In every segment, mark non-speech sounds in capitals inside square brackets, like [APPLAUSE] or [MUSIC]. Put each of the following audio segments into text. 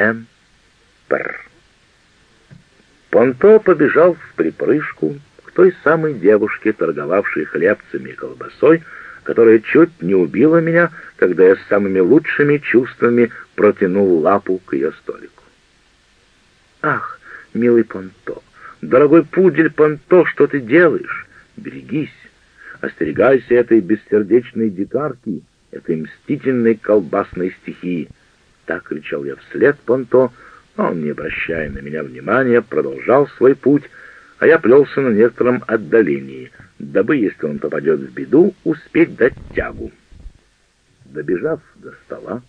М. Пр. Понто побежал в припрыжку к той самой девушке, торговавшей хлебцами и колбасой, которая чуть не убила меня, когда я с самыми лучшими чувствами протянул лапу к ее столику. «Ах, милый Понто, дорогой пудель Понто, что ты делаешь? Берегись, остерегайся этой бессердечной дикарки, этой мстительной колбасной стихии!» Так кричал я вслед Понто, он, не обращая на меня внимания, продолжал свой путь, а я плелся на некотором отдалении, дабы, если он попадет в беду, успеть дать тягу. Добежав до стола,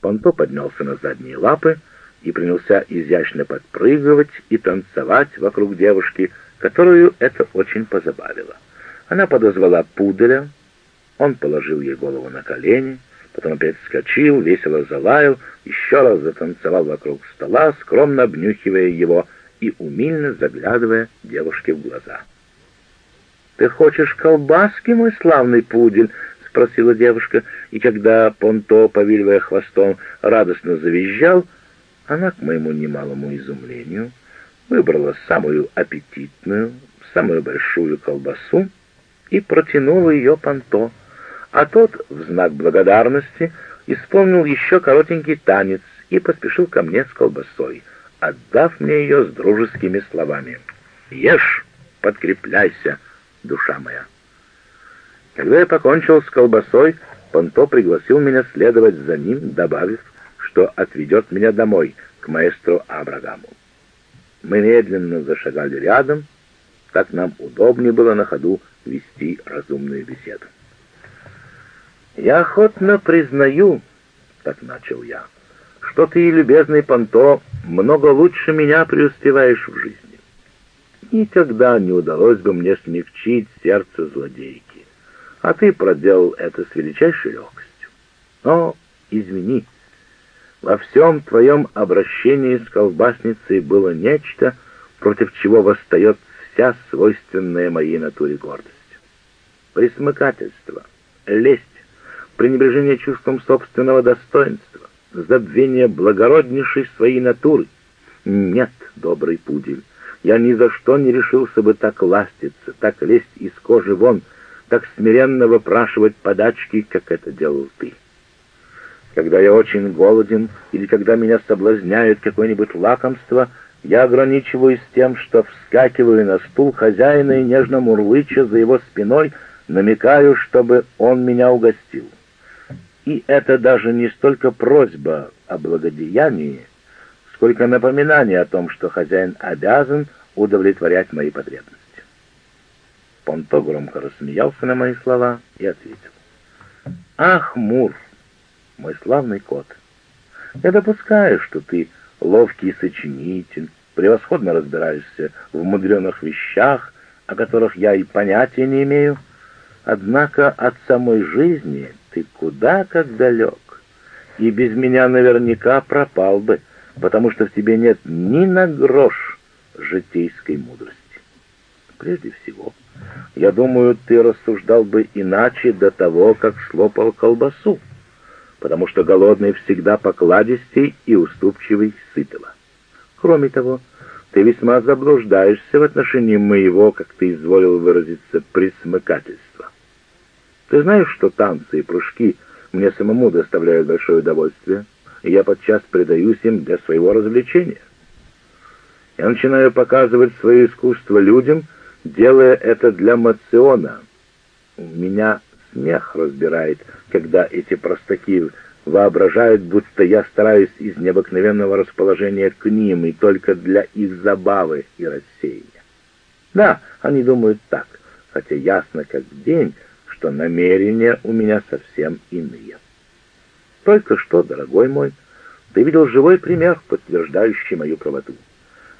Понто поднялся на задние лапы и принялся изящно подпрыгивать и танцевать вокруг девушки, которую это очень позабавило. Она подозвала пуделя, он положил ей голову на колени, потом опять вскочил, весело залаял, еще раз затанцевал вокруг стола, скромно обнюхивая его и умильно заглядывая девушке в глаза. «Ты хочешь колбаски, мой славный пудель?» — спросила девушка, и когда Понто, повиливая хвостом, радостно завизжал, она, к моему немалому изумлению, выбрала самую аппетитную, самую большую колбасу и протянула ее Понто, а тот, в знак благодарности, исполнил еще коротенький танец и поспешил ко мне с колбасой, отдав мне ее с дружескими словами. «Ешь, подкрепляйся, душа моя!» Когда я покончил с колбасой, Понто пригласил меня следовать за ним, добавив, что отведет меня домой, к маэстру Абрагаму. Мы медленно зашагали рядом, так нам удобнее было на ходу вести разумную беседу. «Я охотно признаю, — так начал я, — что ты, любезный Понто, много лучше меня преуспеваешь в жизни. Никогда не удалось бы мне смягчить сердце злодейки, а ты проделал это с величайшей легкостью. Но, извини, во всем твоем обращении с колбасницей было нечто, против чего восстает вся свойственная моей натуре гордость. Присмыкательство, лесть, пренебрежение чувством собственного достоинства, забвение благороднейшей своей натуры. Нет, добрый пудель, я ни за что не решился бы так ластиться, так лезть из кожи вон, так смиренно выпрашивать подачки, как это делал ты. Когда я очень голоден или когда меня соблазняет какое-нибудь лакомство, я ограничиваюсь тем, что вскакиваю на стул хозяина и нежно мурлыча за его спиной намекаю, чтобы он меня угостил. И это даже не столько просьба о благодеянии, сколько напоминание о том, что хозяин обязан удовлетворять мои потребности. Понто громко рассмеялся на мои слова и ответил. «Ах, Мур, мой славный кот, я допускаю, что ты ловкий сочинитель, превосходно разбираешься в мудреных вещах, о которых я и понятия не имею, однако от самой жизни ты куда как далек, и без меня наверняка пропал бы, потому что в тебе нет ни на грош житейской мудрости. Прежде всего, я думаю, ты рассуждал бы иначе до того, как слопал колбасу, потому что голодный всегда покладистей и уступчивый сытого. Кроме того, ты весьма заблуждаешься в отношении моего, как ты изволил выразиться, присмыкательства. Ты знаешь, что танцы и прыжки мне самому доставляют большое удовольствие, и я подчас предаюсь им для своего развлечения. Я начинаю показывать свое искусство людям, делая это для мациона. Меня смех разбирает, когда эти простаки воображают, будто я стараюсь из необыкновенного расположения к ним и только для их забавы и рассеяния. Да, они думают так, хотя ясно как день, что намерения у меня совсем иные. Только что, дорогой мой, ты видел живой пример, подтверждающий мою правоту.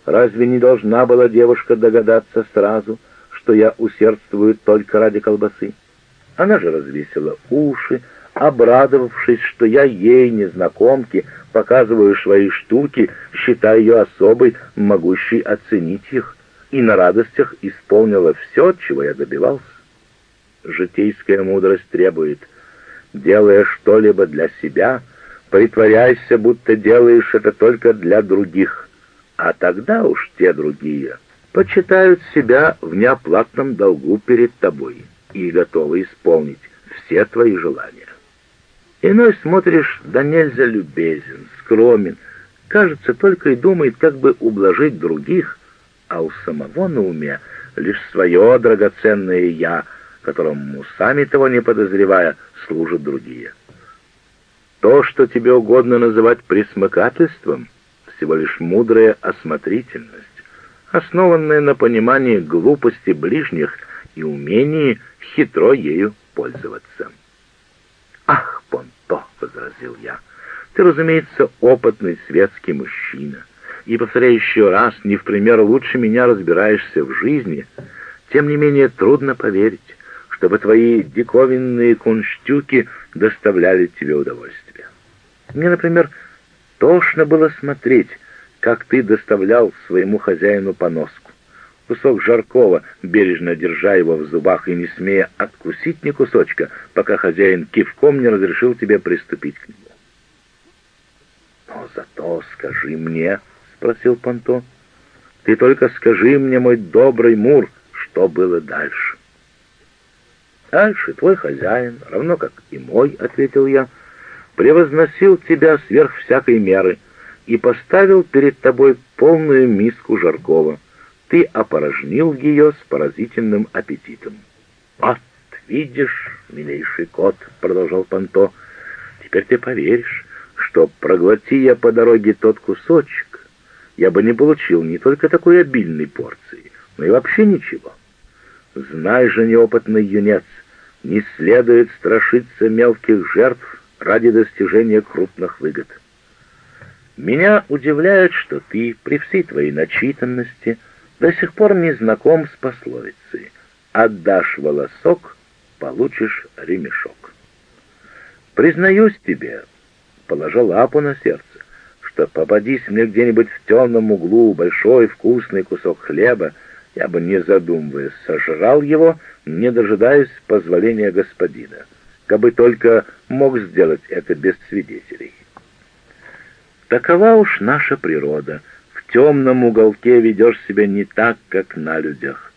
Разве не должна была девушка догадаться сразу, что я усердствую только ради колбасы? Она же развесила уши, обрадовавшись, что я ей, незнакомке, показываю свои штуки, считая ее особой, могущей оценить их, и на радостях исполнила все, чего я добивался житейская мудрость требует, делая что-либо для себя, Притворяйся, будто делаешь это только для других, а тогда уж те другие почитают себя в неоплатном долгу перед тобой и готовы исполнить все твои желания. Иной смотришь, да нельзя любезен, скромен, кажется, только и думает, как бы ублажить других, а у самого на уме лишь свое драгоценное «я», которому, сами того не подозревая, служат другие. То, что тебе угодно называть присмыкательством, всего лишь мудрая осмотрительность, основанная на понимании глупости ближних и умении хитро ею пользоваться. «Ах, Понто!» — возразил я. «Ты, разумеется, опытный светский мужчина, и, повторяю еще раз, не в пример лучше меня разбираешься в жизни. Тем не менее, трудно поверить, чтобы твои диковинные кунштюки доставляли тебе удовольствие. Мне, например, тошно было смотреть, как ты доставлял своему хозяину поноску. Кусок жаркого, бережно держа его в зубах и не смея откусить ни кусочка, пока хозяин кивком не разрешил тебе приступить к нему. «Но зато скажи мне», — спросил Понто, — «ты только скажи мне, мой добрый Мур, что было дальше». «Дальше твой хозяин, равно как и мой», — ответил я, — «превозносил тебя сверх всякой меры» и поставил перед тобой полную миску жаркого. Ты опорожнил ее с поразительным аппетитом. «Вот, видишь, милейший кот», — продолжал Панто, — «теперь ты поверишь, что, проглоти я по дороге тот кусочек, я бы не получил не только такой обильной порции, но и вообще ничего. Знай же, неопытный юнец, не следует страшиться мелких жертв ради достижения крупных выгод». Меня удивляет, что ты, при всей твоей начитанности, до сих пор не знаком с пословицей «Отдашь волосок, получишь ремешок». Признаюсь тебе, положа лапу на сердце, что попадись мне где-нибудь в темном углу большой вкусный кусок хлеба, я бы, не задумываясь, сожрал его, не дожидаясь позволения господина, кабы только мог сделать это без свидетелей. Такова уж наша природа. В темном уголке ведешь себя не так, как на людях.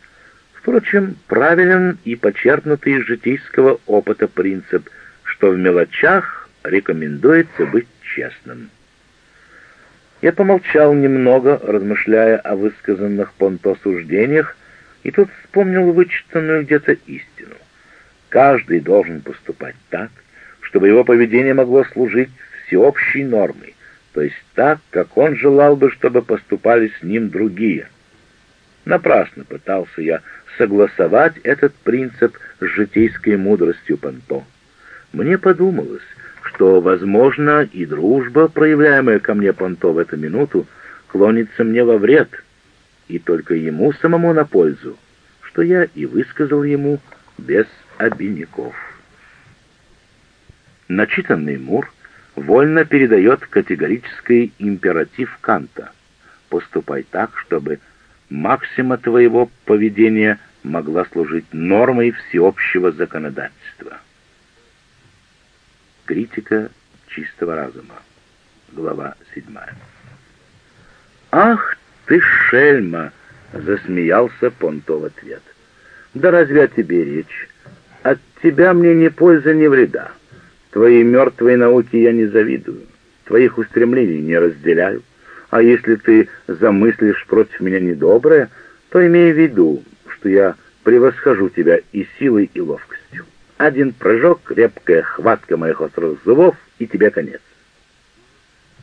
Впрочем, правилен и почерпнутый из житейского опыта принцип, что в мелочах рекомендуется быть честным. Я помолчал немного, размышляя о высказанных Понто суждениях, и тут вспомнил вычитанную где-то истину. Каждый должен поступать так, чтобы его поведение могло служить всеобщей нормой, то есть так, как он желал бы, чтобы поступали с ним другие. Напрасно пытался я согласовать этот принцип с житейской мудростью Панто. Мне подумалось, что, возможно, и дружба, проявляемая ко мне Панто в эту минуту, клонится мне во вред, и только ему самому на пользу, что я и высказал ему без обиняков. Начитанный Мур — вольно передает категорический императив Канта. Поступай так, чтобы максима твоего поведения могла служить нормой всеобщего законодательства. Критика чистого разума. Глава 7. «Ах ты, шельма!» — засмеялся Понто в ответ. «Да разве о тебе речь? От тебя мне ни пользы, ни вреда. Твоей мертвой науке я не завидую, твоих устремлений не разделяю. А если ты замыслишь против меня недоброе, то имей в виду, что я превосхожу тебя и силой, и ловкостью. Один прыжок, крепкая хватка моих острых зубов, и тебе конец.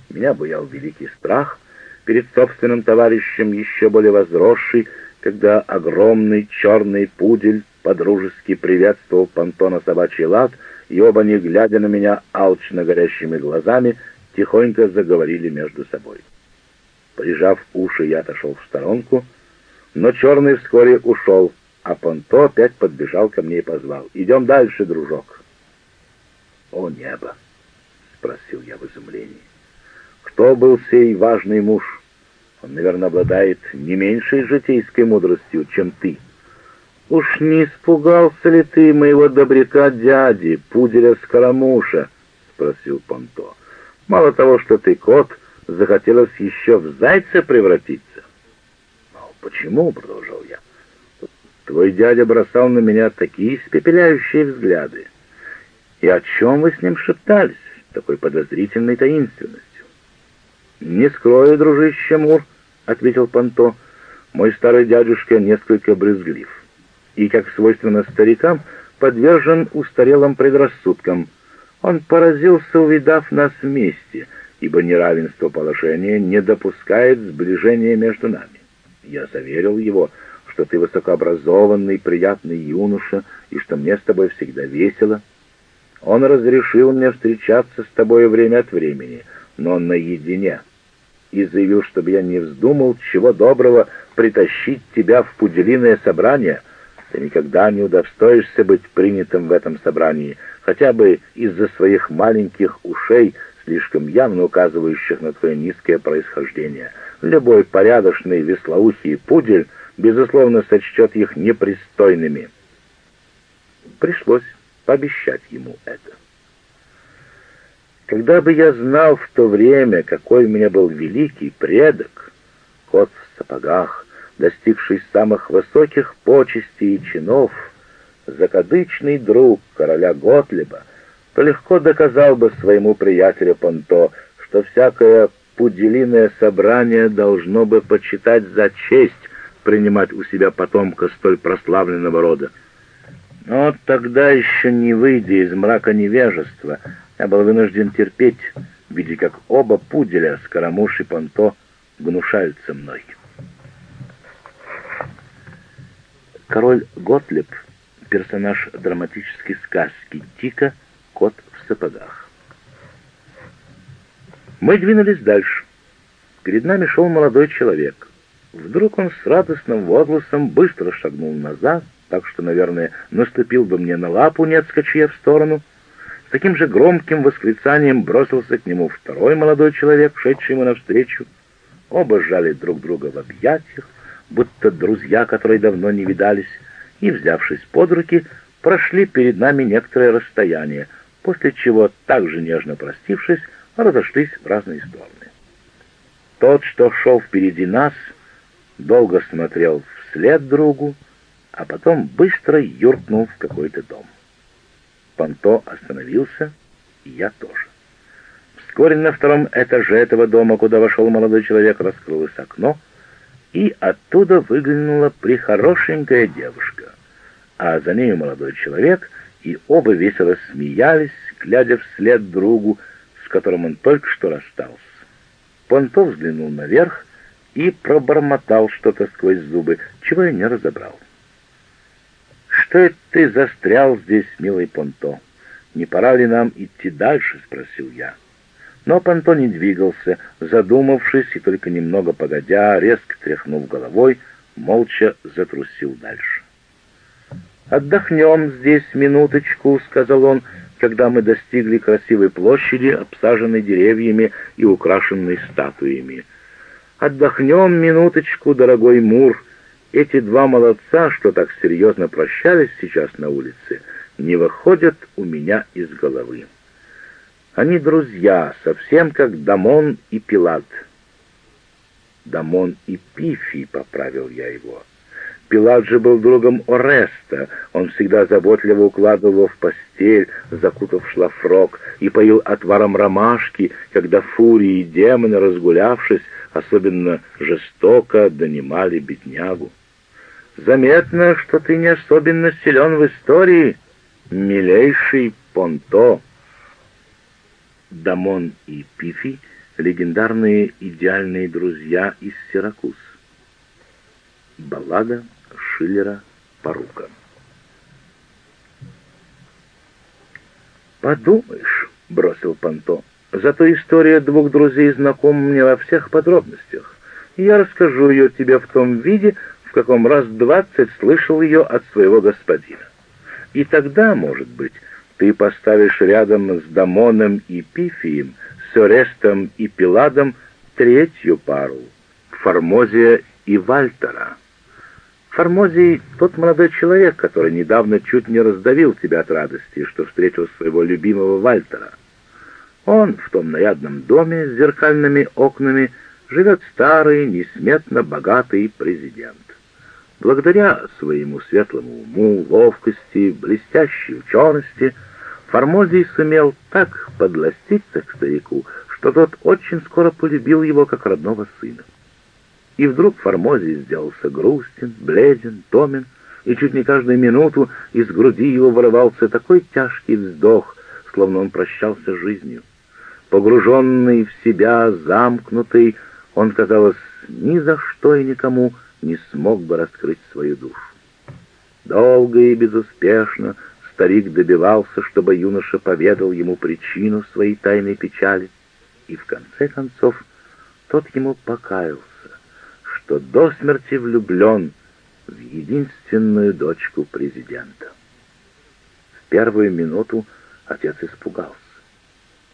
Меня буял великий страх перед собственным товарищем, еще более возросший, когда огромный черный пудель подружески приветствовал понтона собачий лад — и оба, не глядя на меня алчно горящими глазами, тихонько заговорили между собой. Прижав уши, я отошел в сторонку, но черный вскоре ушел, а Понто опять подбежал ко мне и позвал. «Идем дальше, дружок». «О небо!» — спросил я в изумлении. «Кто был сей важный муж? Он, наверное, обладает не меньшей житейской мудростью, чем ты». «Уж не испугался ли ты моего добряка дяди, пуделя Скоромуша?» — спросил Понто. Мало того, что ты кот, захотелось еще в зайца превратиться. «Почему?» — продолжал я. «Твой дядя бросал на меня такие испепеляющие взгляды. И о чем вы с ним шептались, такой подозрительной таинственностью?» «Не скрою, дружище Мур», — ответил Панто, — «мой старый дядюшка несколько брызглив, и, как свойственно старикам, подвержен устарелым предрассудкам. Он поразился, увидав нас вместе, ибо неравенство положения не допускает сближения между нами. Я заверил его, что ты высокообразованный, приятный юноша, и что мне с тобой всегда весело. Он разрешил мне встречаться с тобой время от времени, но наедине, и заявил, чтобы я не вздумал чего доброго притащить тебя в пуделиное собрание. Ты никогда не удостоишься быть принятым в этом собрании, хотя бы из-за своих маленьких ушей, слишком явно указывающих на твое низкое происхождение. Любой порядочный веслоухий пудель, безусловно, сочтет их непристойными. Пришлось пообещать ему это. Когда бы я знал в то время, какой у меня был великий предок, кот в сапогах, достигший самых высоких почестей и чинов, закадычный друг короля Готлиба, то легко доказал бы своему приятелю Понто, что всякое пуделиное собрание должно бы почитать за честь принимать у себя потомка столь прославленного рода. Но тогда еще не выйдя из мрака невежества, я был вынужден терпеть, видя, как оба пуделя, Скоромуш и Понто, гнушаются мной. Король Готлеб — персонаж драматической сказки Тика «Кот в сапогах». Мы двинулись дальше. Перед нами шел молодой человек. Вдруг он с радостным возгласом быстро шагнул назад, так что, наверное, наступил бы мне на лапу, не отскочив в сторону. С таким же громким восклицанием бросился к нему второй молодой человек, шедший ему навстречу. Оба сжали друг друга в объятиях, будто друзья, которые давно не видались, и, взявшись под руки, прошли перед нами некоторое расстояние, после чего, также нежно простившись, разошлись в разные стороны. Тот, что шел впереди нас, долго смотрел вслед другу, а потом быстро юркнул в какой-то дом. Панто остановился, и я тоже. Вскоре на втором этаже этого дома, куда вошел молодой человек, раскрылось окно, и оттуда выглянула прихорошенькая девушка, а за ней молодой человек, и оба весело смеялись, глядя вслед другу, с которым он только что расстался. Понто взглянул наверх и пробормотал что-то сквозь зубы, чего я не разобрал. «Что это ты застрял здесь, милый Понто? Не пора ли нам идти дальше?» — спросил я. Но Понто не двигался, задумавшись и только немного погодя, резко тряхнув головой, молча затрусил дальше. «Отдохнем здесь минуточку», — сказал он, когда мы достигли красивой площади, обсаженной деревьями и украшенной статуями. «Отдохнем минуточку, дорогой Мур. Эти два молодца, что так серьезно прощались сейчас на улице, не выходят у меня из головы. Они друзья, совсем как Дамон и Пилат». «Дамон и Пифи», — поправил я его. Пилат же был другом Ореста. Он всегда заботливо укладывал его в постель, закутав шлафрок, и поил отваром ромашки, когда фурии и демоны, разгулявшись, особенно жестоко донимали беднягу. «Заметно, что ты не особенно силен в истории, милейший Понто». Дамон и Пифи — легендарные идеальные друзья из Сиракуз. Баллада Шиллера «Порука». «Подумаешь», — бросил Панто, — «зато история двух друзей знакома мне во всех подробностях. Я расскажу ее тебе в том виде, в каком раз двадцать слышал ее от своего господина. И тогда, может быть, ты поставишь рядом с Дамоном и Пифием, с Орестом и Пиладом третью пару — Формозия и Вальтера». Формозий — тот молодой человек, который недавно чуть не раздавил тебя от радости, что встретил своего любимого Вальтера. Он в том нарядном доме с зеркальными окнами живет старый, несметно богатый президент. Благодаря своему светлому уму, ловкости, блестящей учености, Формозий сумел так подластиться к старику, что тот очень скоро полюбил его как родного сына. И вдруг Формозий сделался грустен, бледен, томен, и чуть не каждую минуту из груди его вырывался такой тяжкий вздох, словно он прощался с жизнью. Погруженный в себя, замкнутый, он, казалось, ни за что и никому не смог бы раскрыть свою душу. Долго и безуспешно старик добивался, чтобы юноша поведал ему причину своей тайной печали, и в конце концов тот ему покаялся, что до смерти влюблен в единственную дочку президента. В первую минуту отец испугался.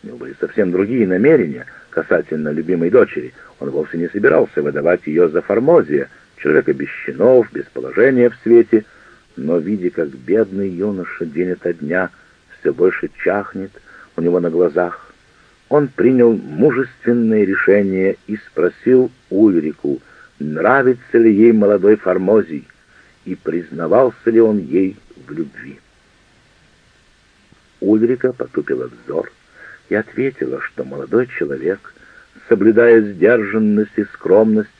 Него были совсем другие намерения касательно любимой дочери. Он вовсе не собирался выдавать ее за Формозия, человека без чинов, без положения в свете, но, видя, как бедный юноша день ото дня все больше чахнет у него на глазах, он принял мужественное решение и спросил Ульрику, нравится ли ей молодой Формозий, и признавался ли он ей в любви. Ульрика потупила взор и ответила, что молодой человек, соблюдая сдержанность и скромность,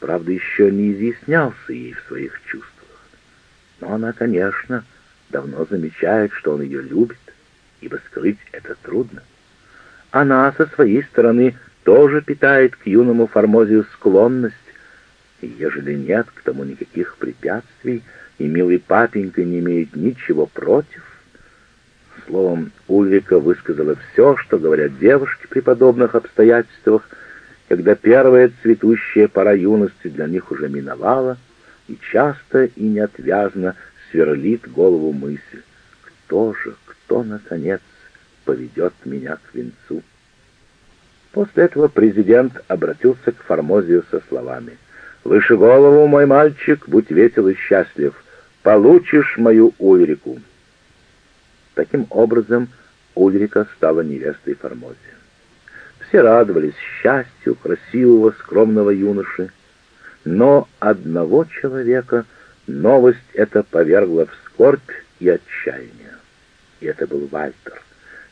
правда, еще не изъяснялся ей в своих чувствах. Но она, конечно, давно замечает, что он ее любит, ибо скрыть это трудно. Она со своей стороны тоже питает к юному Формозию склонность, и ежели нет к тому никаких препятствий, и милый папенька не имеет ничего против, словом, Ульрика высказала все, что говорят девушки при подобных обстоятельствах, когда первая цветущая пора юности для них уже миновала, и часто и неотвязно сверлит голову мысль, кто же, кто, наконец, поведет меня к венцу. После этого президент обратился к Формозию со словами «Выше голову, мой мальчик, будь весел и счастлив, получишь мою Ульрику». Таким образом, Ульрика стала невестой Формозия. Все радовались счастью красивого, скромного юноши, но одного человека новость эта повергла в скорбь и отчаяние. И это был Вальтер,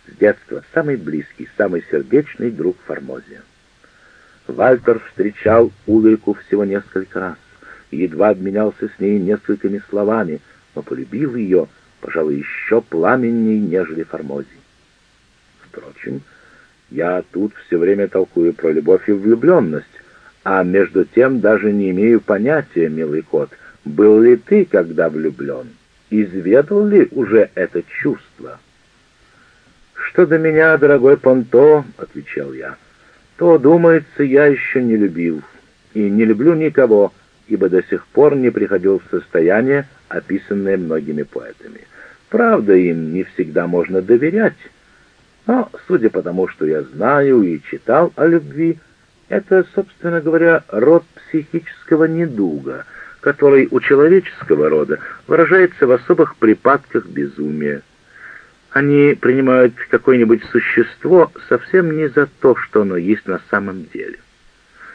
с детства самый близкий, самый сердечный друг Формозия. Вальтер встречал Ульрику всего несколько раз, едва обменялся с ней несколькими словами, но полюбил ее, пожалуй, еще пламенней, нежели Формозий. Впрочем, я тут все время толкую про любовь и влюбленность, а между тем даже не имею понятия, милый кот, был ли ты когда влюблен, изведал ли уже это чувство?» «Что до меня, дорогой Понто, — отвечал я, — то, думается, я еще не любил, и не люблю никого, ибо до сих пор не приходил в состояние, описанное многими поэтами. Правда, им не всегда можно доверять, но, судя по тому, что я знаю и читал о любви, это, собственно говоря, род психического недуга, который у человеческого рода выражается в особых припадках безумия. Они принимают какое-нибудь существо совсем не за то, что оно есть на самом деле.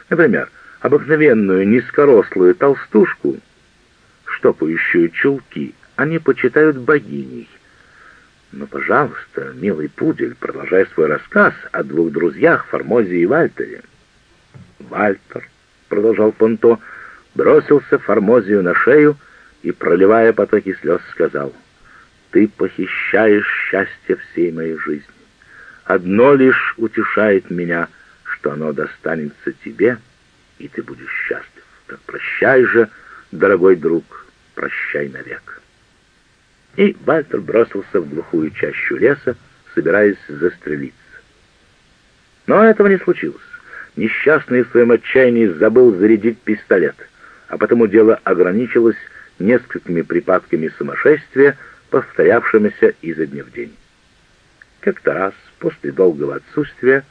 Например, обыкновенную низкорослую толстушку, штопающую чулки, они почитают богиней. Но, пожалуйста, милый пудель, продолжай свой рассказ о двух друзьях Формозе и Вальтере. Вальтер, продолжал Понто, бросился Формозию на шею и, проливая потоки слез, сказал — ты похищаешь счастье всей моей жизни. Одно лишь утешает меня, что оно достанется тебе, и ты будешь счастлив. Так прощай же, дорогой друг, прощай навек. И Вальтер бросился в глухую чащу леса, собираясь застрелиться. Но этого не случилось. Несчастный в своем отчаянии забыл зарядить пистолет, а потому дело ограничилось несколькими припадками сумасшествия, повторявшимися изо дня в день. Как-то раз, после долгого отсутствия,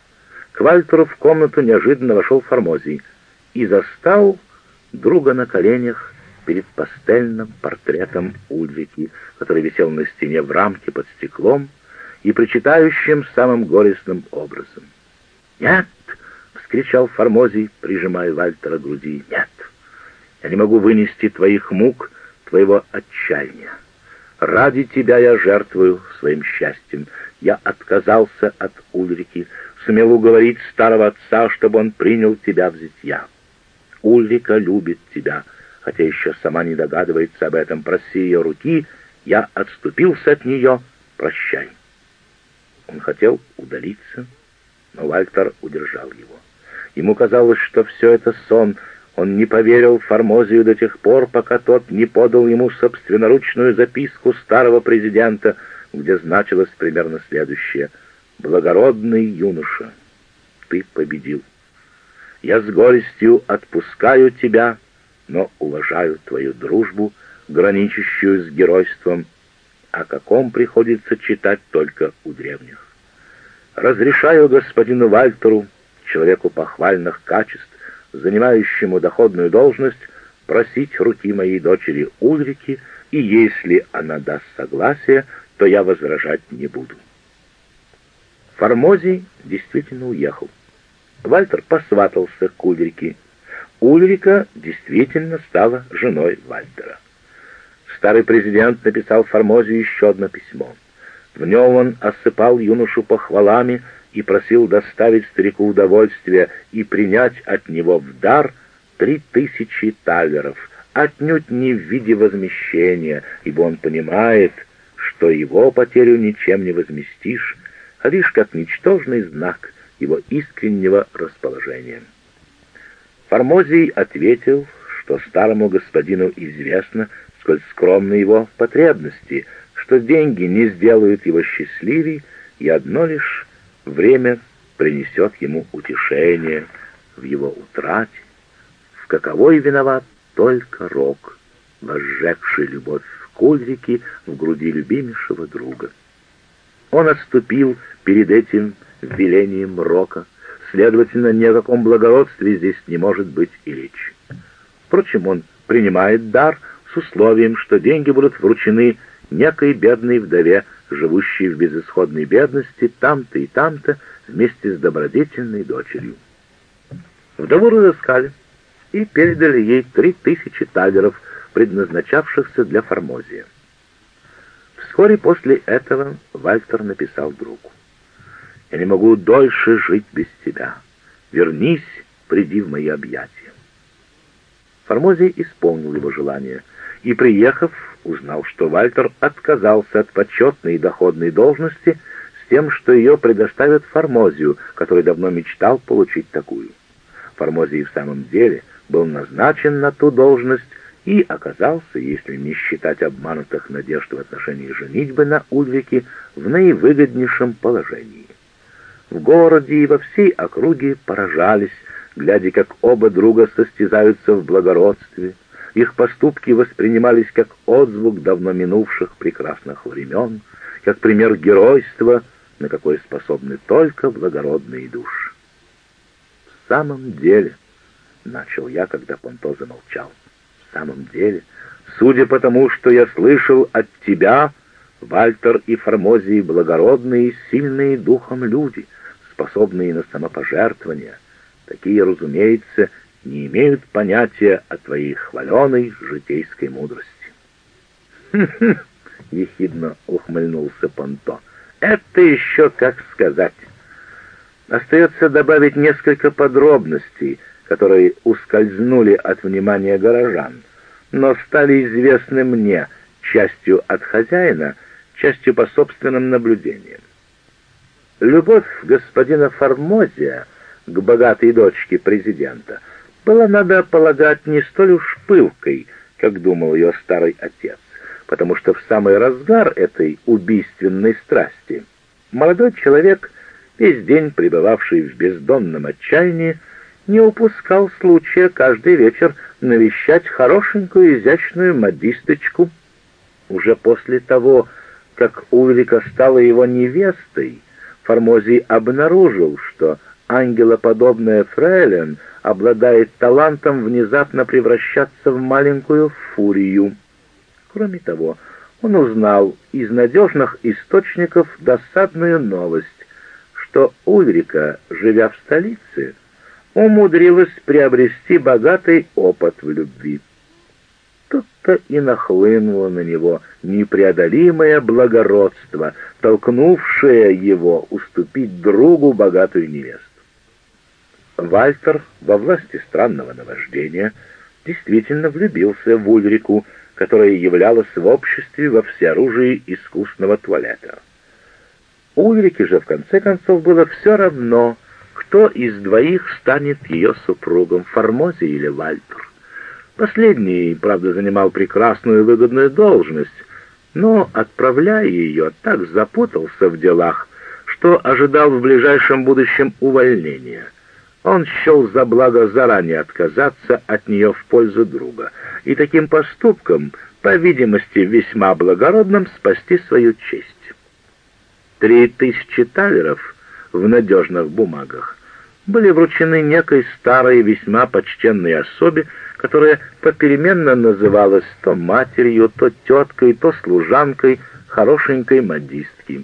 к Вальтеру в комнату неожиданно вошел Формозий и застал друга на коленях перед пастельным портретом Ульрики, который висел на стене в рамке под стеклом, и причитающим самым горестным образом. «Нет!» — вскричал Формозий, прижимая Вальтера к груди. «Нет! Я не могу вынести твоих мук, твоего отчаяния. Ради тебя я жертвую своим счастьем. Я отказался от Ульрики, сумел уговорить старого отца, чтобы он принял тебя в зятья. Ульрика любит тебя, хотя еще сама не догадывается об этом. Проси ее руки, я отступился от нее. Прощай. Он хотел удалиться, но Вальтер удержал его. Ему казалось, что все это сон. Он не поверил Формозию до тех пор, пока тот не подал ему собственноручную записку старого президента, где значилось примерно следующее. «Благородный юноша, ты победил. Я с горестью отпускаю тебя, но уважаю твою дружбу, граничащую с геройством, о каком приходится читать только у древних. Разрешаю господину Вальтеру, человеку похвальных качеств, занимающему доходную должность, просить руки моей дочери Ульрики, и если она даст согласие, то я возражать не буду. Формозий действительно уехал. Вальтер посватался к Ульрике. Ульрика действительно стала женой Вальтера. Старый президент написал Формозию еще одно письмо. В нем он осыпал юношу похвалами и просил доставить старику удовольствие и принять от него в дар три тысячи талеров, отнюдь не в виде возмещения, ибо он понимает, что его потерю ничем не возместишь, а лишь как ничтожный знак его искреннего расположения. Формозий ответил, что старому господину известно, сколь скромны его потребности, что деньги не сделают его счастливей, и одно лишь время принесет ему утешение в его утрате, в каковой виноват только рок, возжегший любовь к Ульрике в груди любимейшего друга. Он отступил перед этим велением рока, следовательно, ни о каком благородстве здесь не может быть и речи. Впрочем, он принимает дар — с условием, что деньги будут вручены некой бедной вдове, живущей в безысходной бедности там-то и там-то вместе с добродетельной дочерью. Вдову разыскали и передали ей три тысячи талеров, предназначавшихся для Формозия. Вскоре после этого Вальтер написал другу. «Я не могу дольше жить без тебя. Вернись, приди в мои объятия». Формозий исполнил его желание — и, приехав, узнал, что Вальтер отказался от почетной и доходной должности с тем, что ее предоставят Формозию, который давно мечтал получить такую. Формозий в самом деле был назначен на ту должность и оказался, если не считать обманутых надежд в отношении женитьбы на Ульвике, в наивыгоднейшем положении. В городе и во всей округе поражались, глядя, как оба друга состязаются в благородстве, их поступки воспринимались как отзвук давно минувших прекрасных времен, как пример геройства, на какое способны только благородные души. «В самом деле», — начал я, когда Понто замолчал, — «в самом деле, судя по тому, что я слышал от тебя, Вальтер и Формозии благородные и сильные духом люди, способные на самопожертвование, такие, разумеется, — не имеют понятия о твоей хваленой житейской мудрости. [LAUGHS] Ехидно ухмыльнулся Понто. «Это еще как сказать. Остается добавить несколько подробностей, которые ускользнули от внимания горожан, но стали известны мне, частью от хозяина, частью по собственным наблюдениям. Любовь господина Формозия к богатой дочке президента — была, надо полагать, не столь уж пылкой, как думал ее старый отец, потому что в самый разгар этой убийственной страсти молодой человек, весь день пребывавший в бездонном отчаянии, не упускал случая каждый вечер навещать хорошенькую изящную модисточку. Уже после того, как Ульрика стала его невестой, Формозий обнаружил, что ангелоподобная фрейлин — обладает талантом внезапно превращаться в маленькую фурию. Кроме того, он узнал из надежных источников досадную новость, что Ульрика, живя в столице, умудрилась приобрести богатый опыт в любви. Тут-то и нахлынуло на него непреодолимое благородство, толкнувшее его уступить другу богатую невесту. Вальтер во власти странного наваждения действительно влюбился в Ульрику, которая являлась в обществе во всеоружии искусного туалета. Ульрике же, в конце концов, было все равно, кто из двоих станет ее супругом, Формози или Вальтер. Последний, правда, занимал прекрасную и выгодную должность, но, отправляя ее, так запутался в делах, что ожидал в ближайшем будущем увольнения. Он счел за благо заранее отказаться от нее в пользу друга и таким поступком, по видимости, весьма благородным, спасти свою честь. Три тысячи талеров в надежных бумагах были вручены некой старой весьма почтенной особе, которая попеременно называлась то матерью, то теткой, то служанкой хорошенькой модистки.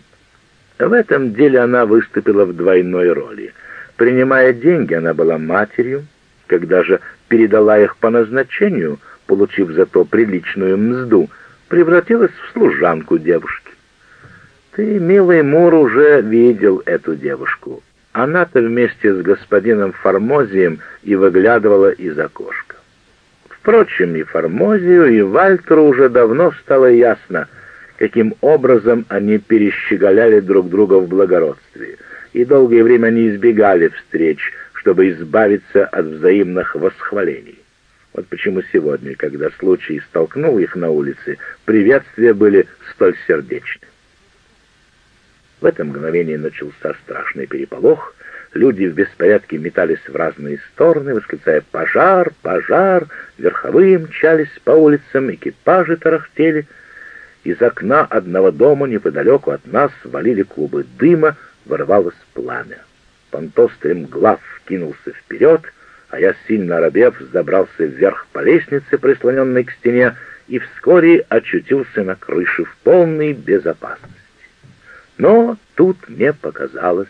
В этом деле она выступила в двойной роли. Принимая деньги, она была матерью, когда же передала их по назначению, получив зато приличную мзду, превратилась в служанку девушки. Ты, милый Мур, уже видел эту девушку. Она-то вместе с господином Формозием и выглядывала из окошка. Впрочем, и Формозию, и Вальтеру уже давно стало ясно, каким образом они перещеголяли друг друга в благородстве, и долгое время они избегали встреч, чтобы избавиться от взаимных восхвалений. Вот почему сегодня, когда случай столкнул их на улице, приветствия были столь сердечны. В это мгновение начался страшный переполох. Люди в беспорядке метались в разные стороны, восклицая «Пожар! Пожар!» Верховые мчались по улицам, экипажи тарахтели. Из окна одного дома неподалеку от нас валили клубы дыма, вырывалось пламя. Понтос стремглав кинулся вперед, а я, сильно оробев, забрался вверх по лестнице, прислоненной к стене, и вскоре очутился на крыше в полной безопасности. Но тут мне показалось,